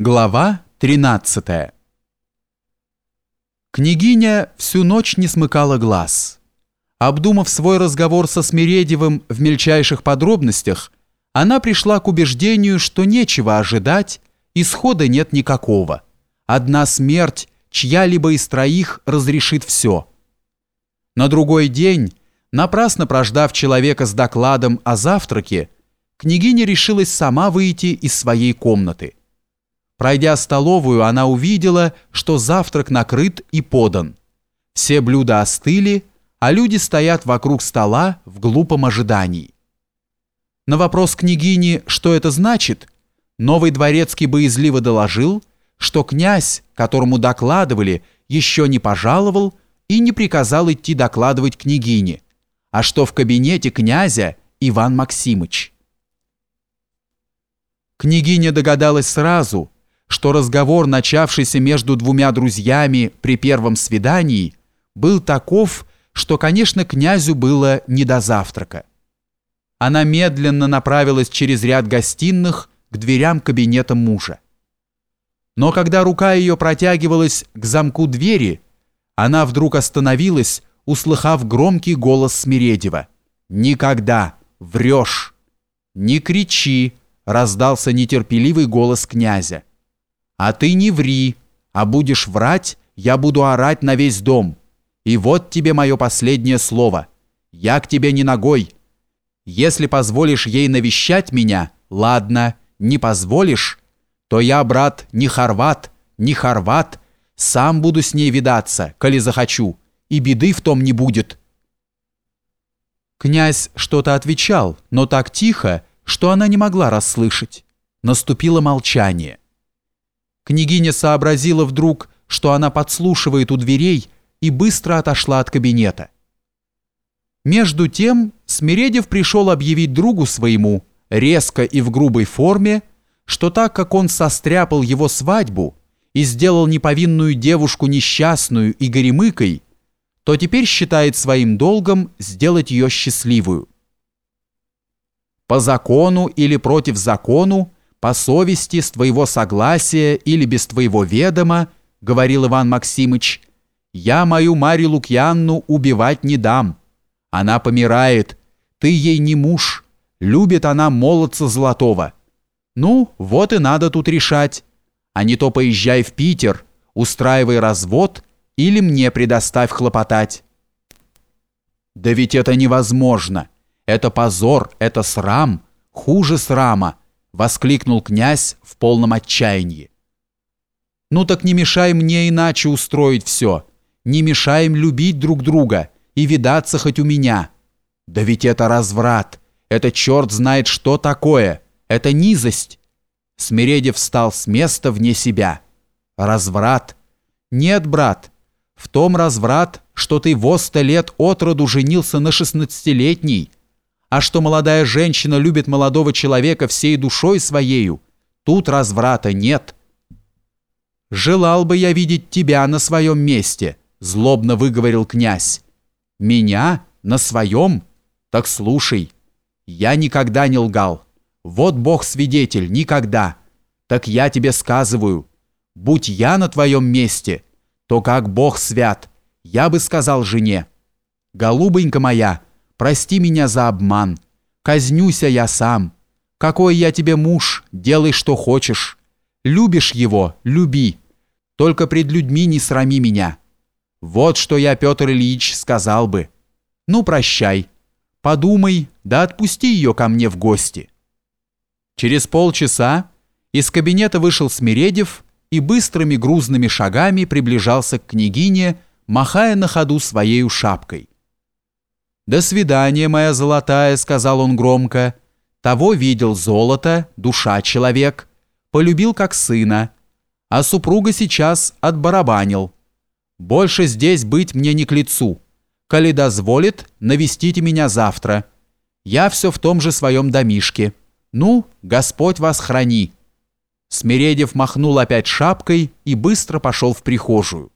Глава 13 Княгиня всю ночь не смыкала глаз. Обдумав свой разговор со Смиредевым в мельчайших подробностях, она пришла к убеждению, что нечего ожидать, исхода нет никакого. Одна смерть, чья-либо из троих разрешит все. На другой день, напрасно прождав человека с докладом о завтраке, княгиня решилась сама выйти из своей комнаты. Пройдя столовую, она увидела, что завтрак накрыт и подан. Все блюда остыли, а люди стоят вокруг стола в глупом ожидании. На вопрос княгини, что это значит, новый дворецкий боязливо доложил, что князь, которому докладывали, еще не пожаловал и не приказал идти докладывать княгине, а что в кабинете князя Иван Максимыч. Княгиня догадалась сразу – что разговор, начавшийся между двумя друзьями при первом свидании, был таков, что, конечно, князю было не до завтрака. Она медленно направилась через ряд гостиных к дверям кабинета мужа. Но когда рука ее протягивалась к замку двери, она вдруг остановилась, услыхав громкий голос Смиредева. «Никогда! Врешь!» «Не кричи!» — раздался нетерпеливый голос князя. А ты не ври, а будешь врать, я буду орать на весь дом. И вот тебе мое последнее слово. Я к тебе не ногой. Если позволишь ей навещать меня, ладно, не позволишь, то я, брат, не хорват, не хорват, сам буду с ней видаться, коли захочу, и беды в том не будет». Князь что-то отвечал, но так тихо, что она не могла расслышать. Наступило молчание. Княгиня сообразила вдруг, что она подслушивает у дверей, и быстро отошла от кабинета. Между тем Смиредев пришел объявить другу своему, резко и в грубой форме, что так как он состряпал его свадьбу и сделал неповинную девушку несчастную и горемыкой, то теперь считает своим долгом сделать ее счастливую. По закону или против закону по совести, с твоего согласия или без твоего ведома, говорил Иван Максимыч, я мою Марию Лукьянну убивать не дам. Она помирает, ты ей не муж, любит она молодца золотого. Ну, вот и надо тут решать. А не то поезжай в Питер, устраивай развод или мне предоставь хлопотать. Да ведь это невозможно. Это позор, это срам, хуже срама воскликнул князь в полном отчаянии. Ну так не мешай мне иначе устроить все. Не мешаем любить друг друга и видаться хоть у меня. Да ведь это разврат. Это черт знает что такое. Это низость. Смиредев встал с места вне себя. Разврат? Нет, брат. В том разврат, что ты во сто лет от роду женился на шестнадцатилетней, а что молодая женщина любит молодого человека всей душой своею, тут разврата нет. «Желал бы я видеть тебя на своем месте», — злобно выговорил князь. «Меня? На своем? Так слушай, я никогда не лгал. Вот Бог свидетель, никогда. Так я тебе сказываю, будь я на твоем месте, то как Бог свят, я бы сказал жене, «Голубонька моя, — Прости меня за обман. Казнюся я сам. Какой я тебе муж, делай что хочешь. Любишь его, люби. Только пред людьми не срами меня. Вот что я, Петр Ильич, сказал бы. Ну, прощай. Подумай, да отпусти ее ко мне в гости. Через полчаса из кабинета вышел Смиредев и быстрыми грузными шагами приближался к княгине, махая на ходу своей шапкой. «До свидания, моя золотая», — сказал он громко. «Того видел золото, душа человек, полюбил как сына, а супруга сейчас отбарабанил. Больше здесь быть мне не к лицу. Коли дозволит, навестите меня завтра. Я все в том же своем домишке. Ну, Господь вас храни». Смиредев махнул опять шапкой и быстро пошел в прихожую.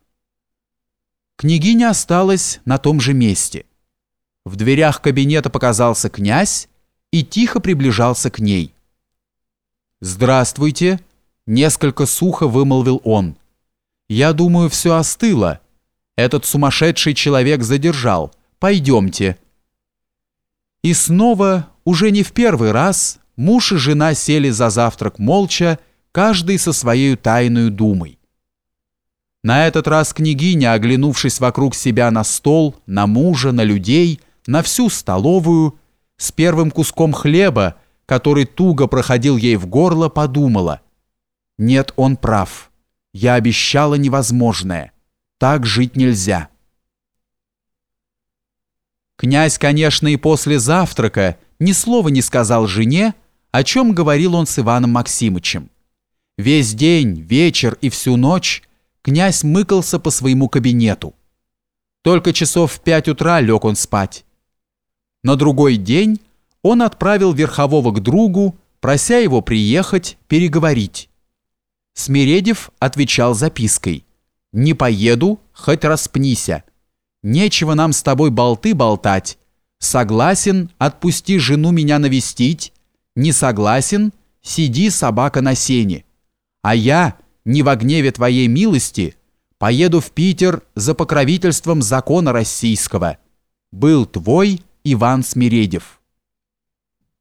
Княгиня осталась на том же месте. В дверях кабинета показался князь и тихо приближался к ней. «Здравствуйте! несколько сухо вымолвил он. Я думаю, все остыло. Этот сумасшедший человек задержал. Пойдемте. И снова, уже не в первый раз, муж и жена сели за завтрак молча, каждый со своей тайной думой. На этот раз княгиня, оглянувшись вокруг себя на стол, на мужа, на людей, на всю столовую, с первым куском хлеба, который туго проходил ей в горло, подумала. «Нет, он прав. Я обещала невозможное. Так жить нельзя». Князь, конечно, и после завтрака ни слова не сказал жене, о чем говорил он с Иваном Максимычем. Весь день, вечер и всю ночь князь мыкался по своему кабинету. Только часов в пять утра лег он спать. На другой день он отправил Верхового к другу, прося его приехать, переговорить. Смиредев отвечал запиской. «Не поеду, хоть распнися. Нечего нам с тобой болты болтать. Согласен, отпусти жену меня навестить. Не согласен, сиди, собака на сене. А я, не во гневе твоей милости, поеду в Питер за покровительством закона российского. Был твой Иван Смиредев».